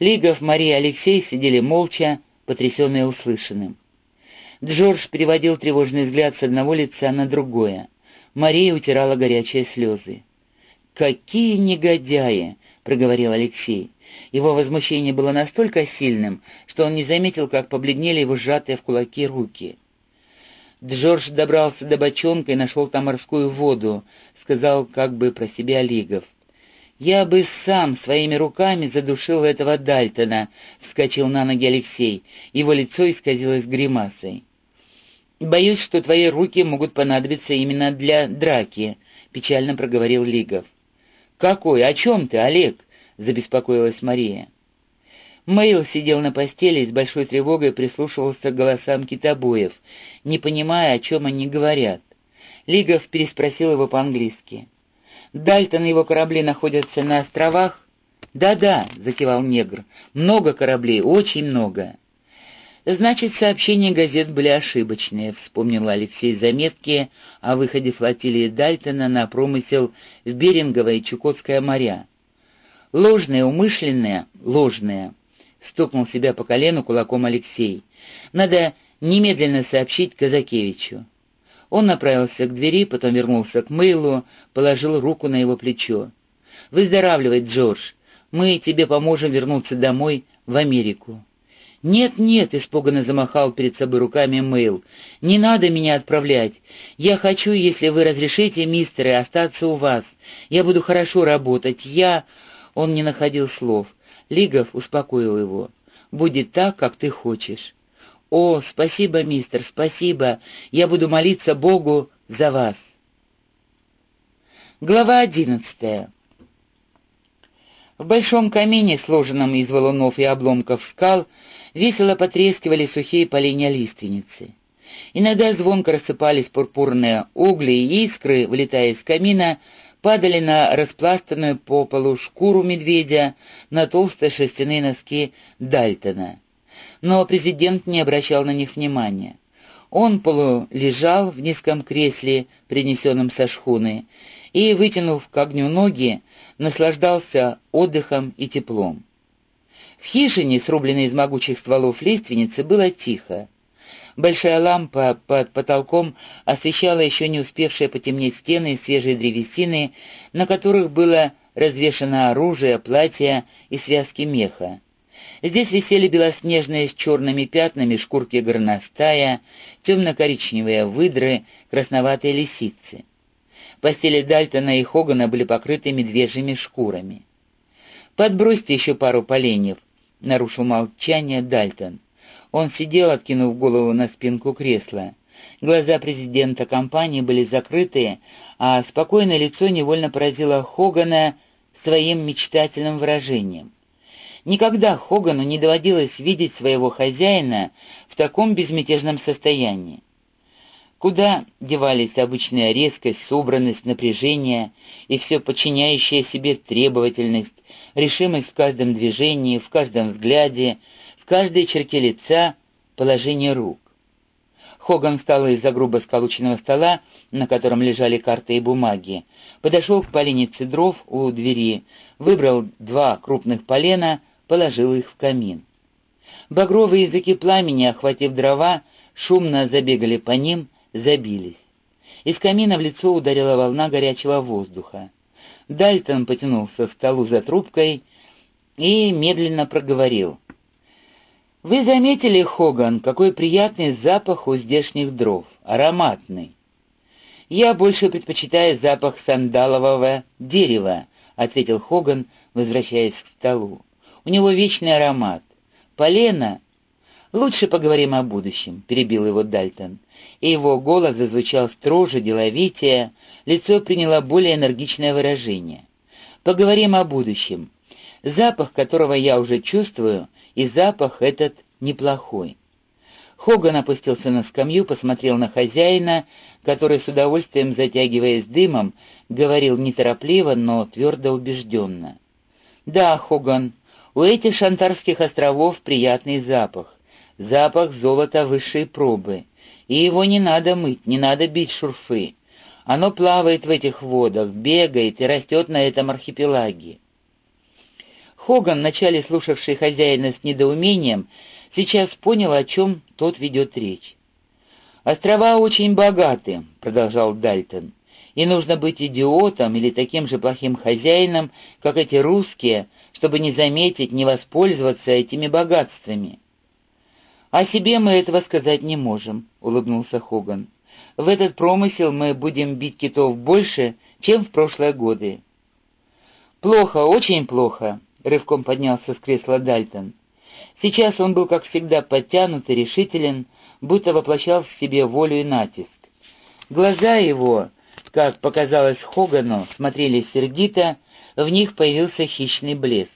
Лигов, Мария Алексей сидели молча, потрясенные услышанным. Джордж переводил тревожный взгляд с одного лица на другое. Мария утирала горячие слезы. «Какие негодяи!» — проговорил Алексей. Его возмущение было настолько сильным, что он не заметил, как побледнели его сжатые в кулаки руки. Джордж добрался до бочонка и нашел там морскую воду, сказал как бы про себя Лигов. «Я бы сам своими руками задушил этого Дальтона», — вскочил на ноги Алексей. Его лицо исказилось гримасой. «Боюсь, что твои руки могут понадобиться именно для драки», — печально проговорил Лигов. «Какой? О чем ты, Олег?» — забеспокоилась Мария. Мэйл сидел на постели и с большой тревогой прислушивался к голосам китобоев, не понимая, о чем они говорят. Лигов переспросил его по-английски. «Дальтон и его корабли находятся на островах?» «Да-да», — закивал негр, — «много кораблей, очень много». «Значит, сообщения газет были ошибочные», — вспомнил Алексей заметки о выходе флотилии Дальтона на промысел в Беринговое и Чукотское моря. Ложные, умышленные, ложные. Стукнул себя по колену кулаком Алексей. Надо немедленно сообщить Казакевичу. Он направился к двери, потом вернулся к Мейлу, положил руку на его плечо. «Выздоравливай, Джордж. Мы тебе поможем вернуться домой, в Америку». «Нет-нет», — испуганно замахал перед собой руками Мэйл, — «не надо меня отправлять. Я хочу, если вы разрешите, мистеры, остаться у вас. Я буду хорошо работать. Я...» Он не находил слов. Лигов успокоил его. «Будет так, как ты хочешь». «О, спасибо, мистер, спасибо. Я буду молиться Богу за вас». Глава одиннадцатая. В большом камине, сложенном из валунов и обломков скал, весело потрескивали сухие поленья лиственницы. Иногда звонко рассыпались пурпурные угли и искры, вылетая из камина, падали на распластанную по полу шкуру медведя, на толстые шерстяные носки Дальтона. Но президент не обращал на них внимания. Он полулежал в низком кресле, принесенном со шхуны, и, вытянув к огню ноги, наслаждался отдыхом и теплом. В хижине, срубленной из могучих стволов лиственницы, было тихо. Большая лампа под потолком освещала еще не успевшие потемнеть стены и свежие древесины, на которых было развешано оружие, платья и связки меха. Здесь висели белоснежные с черными пятнами шкурки горностая, темно-коричневые выдры, красноватые лисицы. Постели Дальтона и Хогана были покрыты медвежьими шкурами. «Подбросьте еще пару поленьев», — нарушил молчание Дальтон. Он сидел, откинув голову на спинку кресла. Глаза президента компании были закрыты, а спокойное лицо невольно поразило Хогана своим мечтательным выражением. Никогда Хогану не доводилось видеть своего хозяина в таком безмятежном состоянии. Куда девались обычная резкость, собранность, напряжение и все подчиняющая себе требовательность, решимость в каждом движении, в каждом взгляде, в каждой черте лица положение рук. Хоган встал из-за грубо сколоченного стола, на котором лежали карты и бумаги, подошел к поленнице дров у двери, выбрал два крупных полена, положил их в камин. Багровые языки пламени, охватив дрова, шумно забегали по ним, забились. Из камина в лицо ударила волна горячего воздуха. Дальтон потянулся к столу за трубкой и медленно проговорил. Вы заметили, Хоган, какой приятный запах у здешних дров, ароматный. Я больше предпочитаю запах сандалового дерева, ответил Хоган, возвращаясь к столу. У него вечный аромат. Полено. Лучше поговорим о будущем, перебил его Дальтон. И его голос зазвучал строже, деловитее, лицо приняло более энергичное выражение. Поговорим о будущем. Запах, которого я уже чувствую, и запах этот неплохой. Хоган опустился на скамью, посмотрел на хозяина, который с удовольствием, затягиваясь дымом, говорил неторопливо, но твердо убежденно. «Да, Хоган, у этих шантарских островов приятный запах. Запах золота высшей пробы. И его не надо мыть, не надо бить шурфы. Оно плавает в этих водах, бегает и растет на этом архипелаге. Хоган, вначале слушавший хозяина с недоумением, сейчас понял, о чем тот ведет речь. «Острова очень богаты», — продолжал Дальтон, «и нужно быть идиотом или таким же плохим хозяином, как эти русские, чтобы не заметить, не воспользоваться этими богатствами». «О себе мы этого сказать не можем», — улыбнулся Хоган. «В этот промысел мы будем бить китов больше, чем в прошлые годы». «Плохо, очень плохо», — рывком поднялся с кресла Дальтон. Сейчас он был, как всегда, подтянут и решителен, будто воплощал в себе волю и натиск. Глаза его, как показалось Хогану, смотрели сердито, в них появился хищный блеск.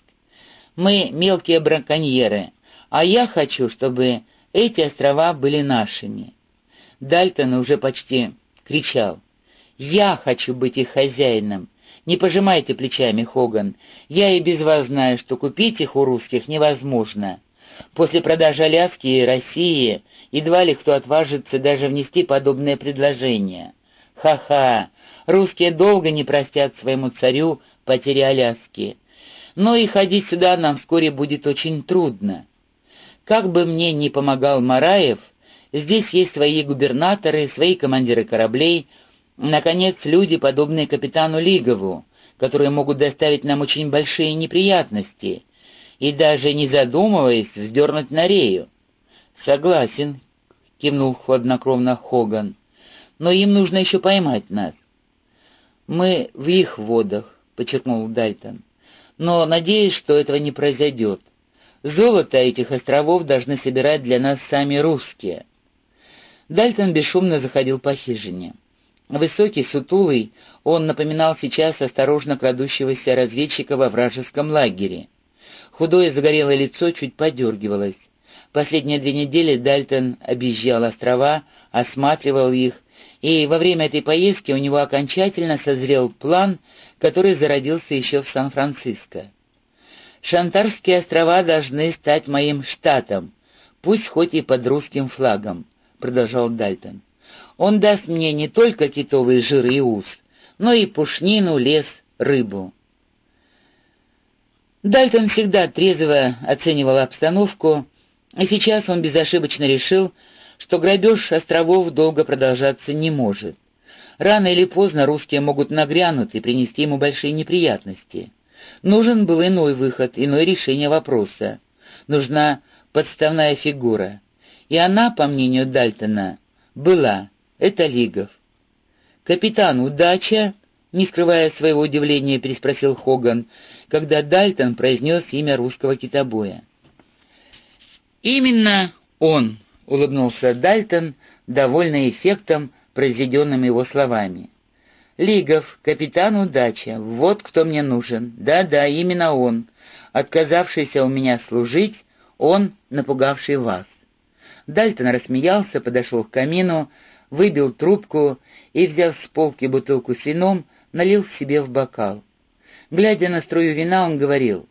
«Мы мелкие браконьеры, а я хочу, чтобы эти острова были нашими». Дальтон уже почти кричал. «Я хочу быть их хозяином, не пожимайте плечами, Хоган. Я и без вас знаю, что купить их у русских невозможно. После продажи Аляски и России едва ли кто отважится даже внести подобное предложение. Ха-ха, русские долго не простят своему царю потери Аляски. Но и ходить сюда нам вскоре будет очень трудно. Как бы мне ни помогал Мараев, здесь есть свои губернаторы, свои командиры кораблей, Наконец, люди, подобные капитану Лигову, которые могут доставить нам очень большие неприятности, и даже не задумываясь, вздернуть на рею. «Согласен», — кивнул хладнокровно Хоган, — «но им нужно еще поймать нас». «Мы в их водах», — подчеркнул Дальтон, — «но надеюсь, что этого не произойдет. Золото этих островов должны собирать для нас сами русские». Дальтон бесшумно заходил по хижине. Высокий, сутулый, он напоминал сейчас осторожно крадущегося разведчика во вражеском лагере. Худое загорелое лицо чуть подергивалось. Последние две недели Дальтон объезжал острова, осматривал их, и во время этой поездки у него окончательно созрел план, который зародился еще в Сан-Франциско. «Шантарские острова должны стать моим штатом, пусть хоть и под русским флагом», — продолжал Дальтон. Он даст мне не только китовые жиры и ус, но и пушнину, лес, рыбу. Дальтон всегда трезво оценивал обстановку, и сейчас он безошибочно решил, что грабеж островов долго продолжаться не может. Рано или поздно русские могут нагрянуть и принести ему большие неприятности. Нужен был иной выход, иное решение вопроса. Нужна подставная фигура. И она, по мнению Дальтона, была. Это Лигов. «Капитан, удача?» — не скрывая своего удивления, переспросил Хоган, когда Дальтон произнес имя русского китобоя. «Именно он», — улыбнулся Дальтон, довольный эффектом, произведенным его словами. «Лигов, капитан удача, вот кто мне нужен. Да-да, именно он, отказавшийся у меня служить, он, напугавший вас». Дальтон рассмеялся, подошел к камину, выбил трубку и, взяв с полки бутылку с вином, налил себе в бокал. Глядя на струю вина, он говорил,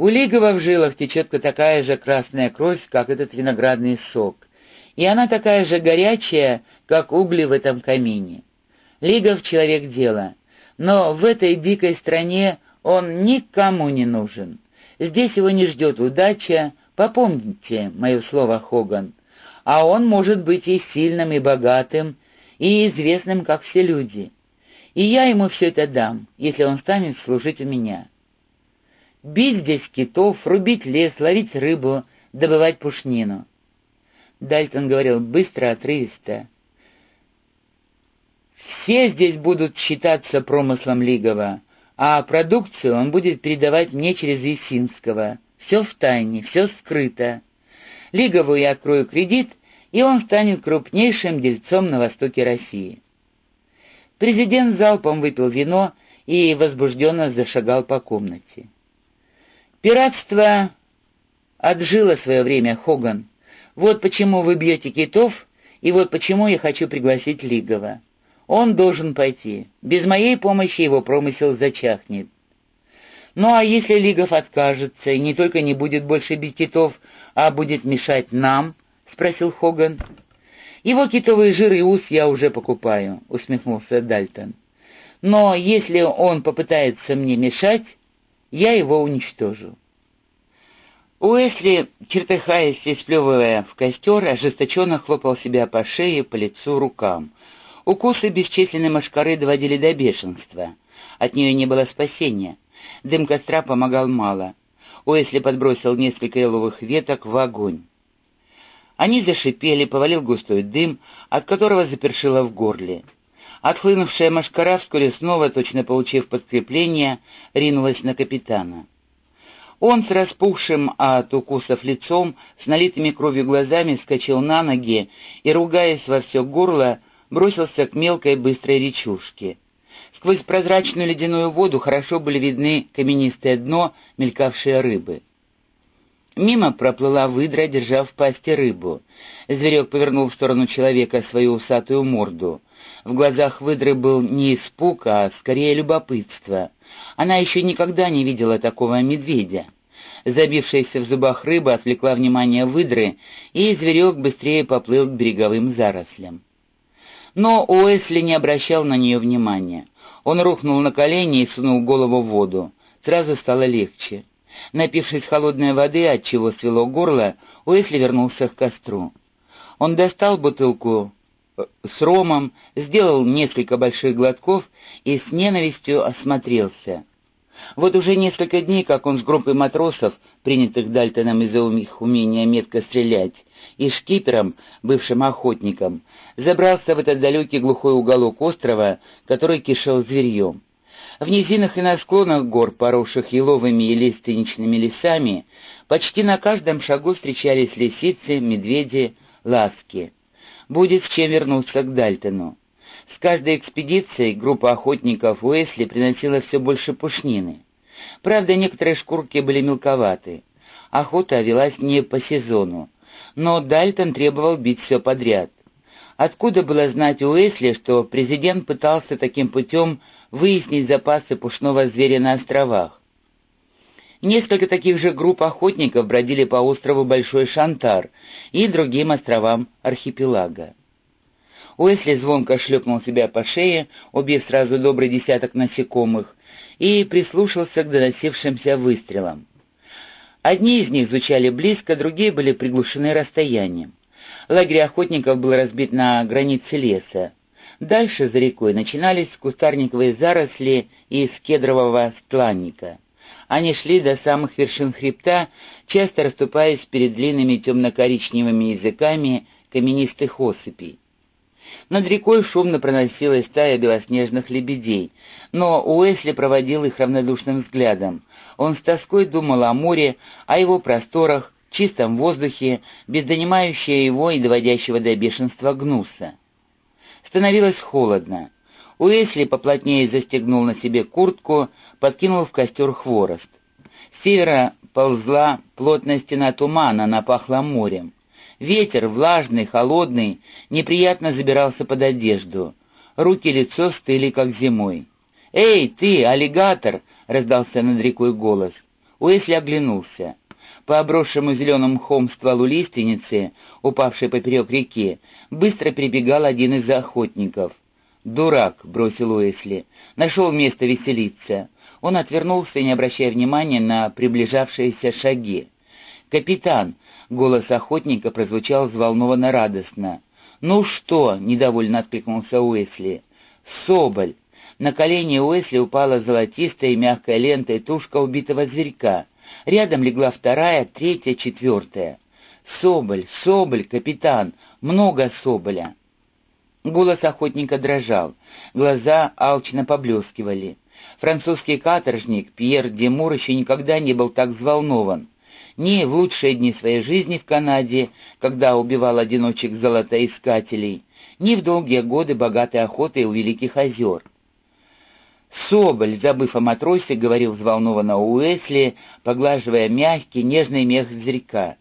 «У Лигова в жилах течет такая же красная кровь, как этот виноградный сок, и она такая же горячая, как угли в этом камине. Лигов — человек дела, но в этой дикой стране он никому не нужен. Здесь его не ждет удача, попомните мое слово, Хоган, а он может быть и сильным, и богатым, и известным, как все люди. И я ему все это дам, если он станет служить у меня. Бить здесь китов, рубить лес, ловить рыбу, добывать пушнину. Дальтон говорил быстро, отрывисто. Все здесь будут считаться промыслом Лигова, а продукцию он будет передавать мне через Есинского. Все в тайне, все скрыто. Лигову я открою кредит, и он станет крупнейшим дельцом на востоке России. Президент залпом выпил вино и возбужденно зашагал по комнате. «Пиратство отжило свое время, Хоган. Вот почему вы бьете китов, и вот почему я хочу пригласить Лигова. Он должен пойти. Без моей помощи его промысел зачахнет. Ну а если Лигов откажется и не только не будет больше бить китов, а будет мешать нам, — спросил Хоган. «Его китовый жир и ус я уже покупаю», — усмехнулся Дальтон. «Но если он попытается мне мешать, Я его уничтожу». Уэсли, чертыхаясь и сплевывая в костер, ожесточенно хлопал себя по шее, по лицу, рукам. Укусы бесчисленной машкары доводили до бешенства. От нее не было спасения. Дым костра помогал мало. Уэсли подбросил несколько еловых веток в огонь. Они зашипели, повалил густой дым, от которого запершило в горле. Отхлынувшая машкара вскоре снова, точно получив подкрепление, ринулась на капитана. Он с распухшим от укусов лицом, с налитыми кровью глазами вскочил на ноги и, ругаясь во все горло, бросился к мелкой быстрой речушке. Сквозь прозрачную ледяную воду хорошо были видны каменистое дно, мелькавшие рыбы. Мимо проплыла выдра, держа в пасти рыбу. Зверек повернул в сторону человека свою усатую морду. В глазах выдры был не испуг, а скорее любопытство. Она еще никогда не видела такого медведя. Забившаяся в зубах рыба отвлекла внимание выдры, и зверек быстрее поплыл к береговым зарослям. Но Уэсли не обращал на нее внимания. Он рухнул на колени и сунул голову в воду. Сразу стало легче. Напившись холодной воды, от чего свело горло, Уэсли вернулся к костру. Он достал бутылку с ромом, сделал несколько больших глотков и с ненавистью осмотрелся. Вот уже несколько дней, как он с группой матросов, принятых Дальтоном из-за их умения метко стрелять, и шкипером, бывшим охотником, забрался в этот далекий глухой уголок острова, который кишел зверьем. В низинах и на склонах гор, поросших еловыми и лиственничными лесами, почти на каждом шагу встречались лисицы, медведи, ласки. Будет с чем вернуться к Дальтону. С каждой экспедицией группа охотников Уэсли приносила все больше пушнины. Правда, некоторые шкурки были мелковаты. Охота велась не по сезону. Но Дальтон требовал бить все подряд. Откуда было знать Уэсли, что президент пытался таким путем выяснить запасы пушного зверя на островах? Несколько таких же групп охотников бродили по острову Большой Шантар и другим островам архипелага. Уэсли звонко шлепнул себя по шее, убив сразу добрый десяток насекомых, и прислушался к доносившимся выстрелам. Одни из них звучали близко, другие были приглушены расстоянием. Лагерь охотников был разбит на границе леса. Дальше за рекой начинались кустарниковые заросли из кедрового стланника. Они шли до самых вершин хребта, часто расступаясь перед длинными темно-коричневыми языками каменистых осыпей. Над рекой шумно проносилась стая белоснежных лебедей, но Уэсли проводил их равнодушным взглядом. Он с тоской думал о море, о его просторах, чистом воздухе, без донимающего его и доводящего до бешенства гнуса. Становилось холодно. Уэсли поплотнее застегнул на себе куртку, подкинул в костер хворост. С севера ползла плотная стена тумана, напахла морем. Ветер, влажный, холодный, неприятно забирался под одежду. Руки и лицо стыли, как зимой. «Эй, ты, аллигатор!» — раздался над рекой голос. Уэсли оглянулся. По обросшему зеленым мхом стволу лиственницы, упавшей поперек реки, быстро перебегал один из охотников. «Дурак!» — бросил Уэсли. «Нашел место веселиться». Он отвернулся, не обращая внимания на приближавшиеся шаги. «Капитан!» — голос охотника прозвучал взволнованно радостно. «Ну что?» — недовольно откликнулся Уэсли. «Соболь!» На колени Уэсли упала золотистая и мягкая лента и тушка убитого зверька. Рядом легла вторая, третья, четвертая. «Соболь! Соболь, капитан! Много соболя!» Голос охотника дрожал, глаза алчно поблескивали. Французский каторжник Пьер Демур еще никогда не был так взволнован ни в лучшие дни своей жизни в Канаде, когда убивал одиночек золотоискателей, ни в долгие годы богатой охоты у Великих озер. Соболь, забыв о матросе, говорил взволнованно Уэсли, поглаживая мягкий, нежный мех зверька.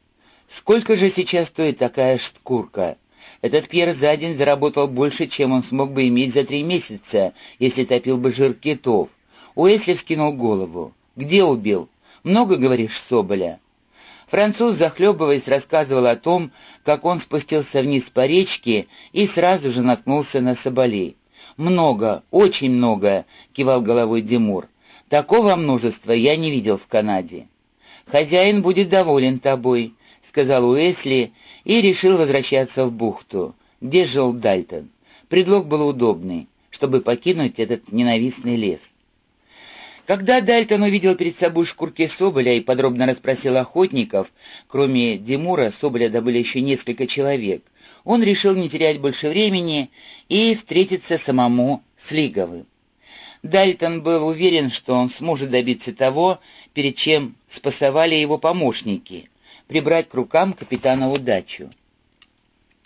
«Сколько же сейчас стоит такая шкурка? Этот Пьер за день заработал больше, чем он смог бы иметь за три месяца, если топил бы жир китов». Уэсли вскинул голову. «Где убил? Много, говоришь, Соболя?» Француз, захлебываясь, рассказывал о том, как он спустился вниз по речке и сразу же наткнулся на соболей. «Много, очень много», — кивал головой Димур. Такого множества я не видел в Канаде. Хозяин будет доволен тобой, — сказал Уэсли и решил возвращаться в бухту, где жил Дальтон. Предлог был удобный, чтобы покинуть этот ненавистный лес. Когда Дальтон увидел перед собой шкурки Соболя и подробно расспросил охотников, кроме Димура, Соболя добыли еще несколько человек, он решил не терять больше времени и встретиться самому с Лиговым. Дальтон был уверен, что он сможет добиться того, перед чем спасовали его помощники — прибрать к рукам капитана удачу.